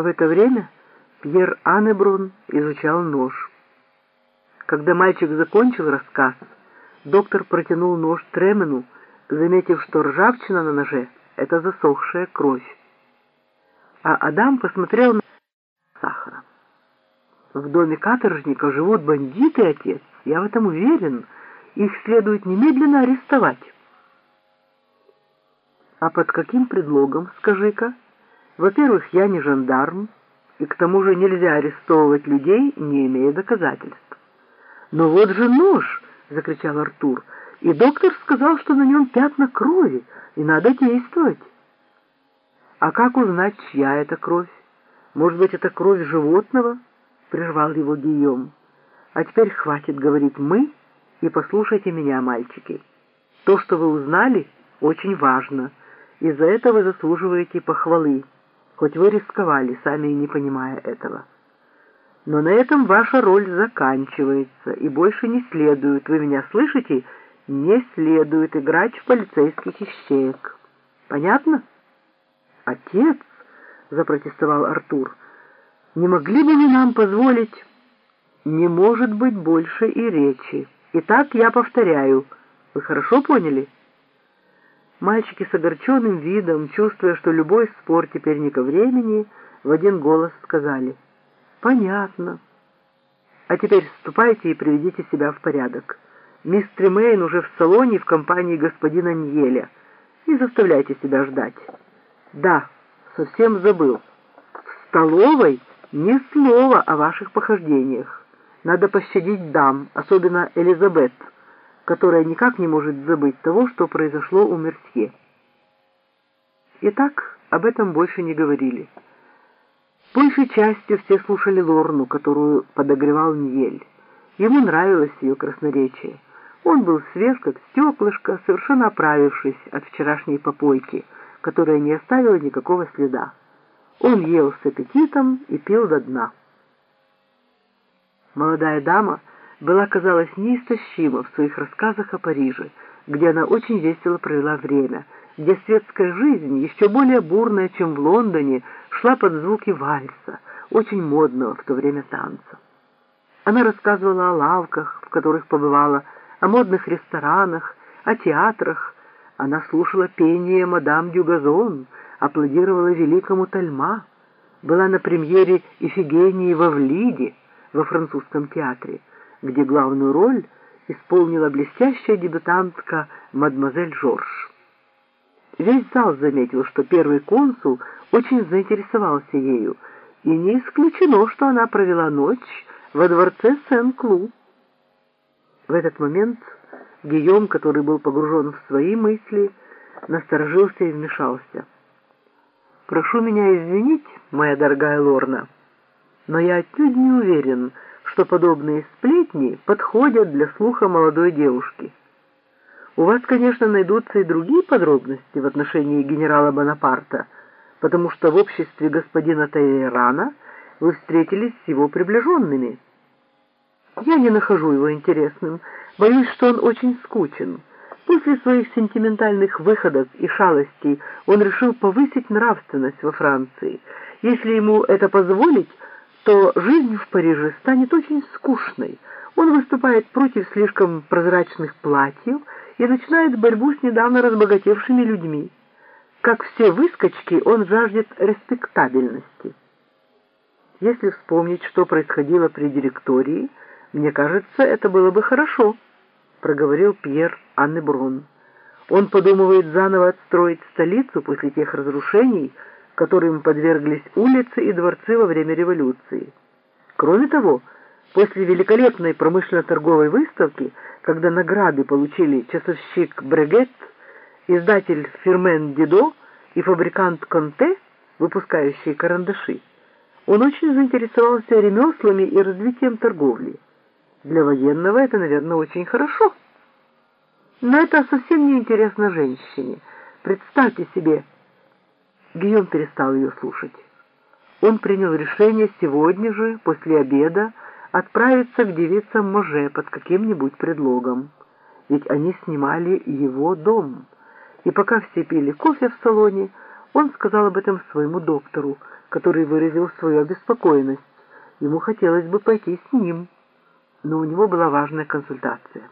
В это время Пьер Аннебрун изучал нож. Когда мальчик закончил рассказ, доктор протянул нож Тремену, заметив, что ржавчина на ноже — это засохшая кровь. А Адам посмотрел на сахара. В доме каторжника живут бандиты, отец, я в этом уверен. Их следует немедленно арестовать. А под каким предлогом, скажи-ка? Во-первых, я не жандарм, и к тому же нельзя арестовывать людей, не имея доказательств. «Но вот же нож!» — закричал Артур. «И доктор сказал, что на нем пятна крови, и надо действовать». «А как узнать, чья это кровь? Может быть, это кровь животного?» — прервал его Гийом. «А теперь хватит говорить «мы» и послушайте меня, мальчики. То, что вы узнали, очень важно, и за это вы заслуживаете похвалы, хоть вы рисковали, сами и не понимая этого». Но на этом ваша роль заканчивается, и больше не следует, вы меня слышите, не следует играть в полицейских ищеек. Понятно? Отец, запротестовал Артур, не могли бы вы нам позволить? Не может быть больше и речи. Итак, я повторяю. Вы хорошо поняли? Мальчики с огорченным видом, чувствуя, что любой спор теперь не ко времени, в один голос сказали — «Понятно. А теперь ступайте и приведите себя в порядок. Мисс Тремейн уже в салоне в компании господина Ньеля. Не заставляйте себя ждать. Да, совсем забыл. В столовой ни слова о ваших похождениях. Надо пощадить дам, особенно Элизабет, которая никак не может забыть того, что произошло у Мерсье. Итак, об этом больше не говорили. Большей частью все слушали Лорну, которую подогревал Ньель. Ему нравилось ее красноречие. Он был свеж, как стеклышко, совершенно оправившись от вчерашней попойки, которая не оставила никакого следа. Он ел с аппетитом и пил до дна. Молодая дама была, казалось, неистощима в своих рассказах о Париже, где она очень весело провела время, где светская жизнь, еще более бурная, чем в Лондоне, шла под звуки вальса, очень модного в то время танца. Она рассказывала о лавках, в которых побывала, о модных ресторанах, о театрах. Она слушала пение мадам Дюгазон, аплодировала великому Тальма, была на премьере Ифигении во Влиде во французском театре, где главную роль исполнила блестящая дебютантка мадемуазель Жорж. Весь зал заметил, что первый консул очень заинтересовался ею, и не исключено, что она провела ночь во дворце Сен-Клу. В этот момент Гийом, который был погружен в свои мысли, насторожился и вмешался. «Прошу меня извинить, моя дорогая Лорна, но я отнюдь не уверен, что подобные сплетни подходят для слуха молодой девушки». У вас, конечно, найдутся и другие подробности в отношении генерала Бонапарта, потому что в обществе господина Тейрана вы встретились с его приближенными. Я не нахожу его интересным, боюсь, что он очень скучен. После своих сентиментальных выходов и шалостей он решил повысить нравственность во Франции. Если ему это позволить, то жизнь в Париже станет очень скучной. Он выступает против слишком прозрачных платьев, и начинает борьбу с недавно разбогатевшими людьми. Как все выскочки, он жаждет респектабельности. Если вспомнить, что происходило при директории, мне кажется, это было бы хорошо, проговорил Пьер Аннебрун. Он подумывает заново отстроить столицу после тех разрушений, которым подверглись улицы и дворцы во время революции. Кроме того, После великолепной промышленно-торговой выставки, когда награды получили часовщик Брегет, издатель Фирмен Дидо и фабрикант Конте, выпускающие карандаши, он очень заинтересовался ремеслами и развитием торговли. Для военного это, наверное, очень хорошо. Но это совсем не интересно женщине. Представьте себе. Гийом перестал ее слушать. Он принял решение сегодня же, после обеда, отправиться к девицам Може под каким-нибудь предлогом. Ведь они снимали его дом. И пока все пили кофе в салоне, он сказал об этом своему доктору, который выразил свою обеспокоенность. Ему хотелось бы пойти с ним, но у него была важная консультация.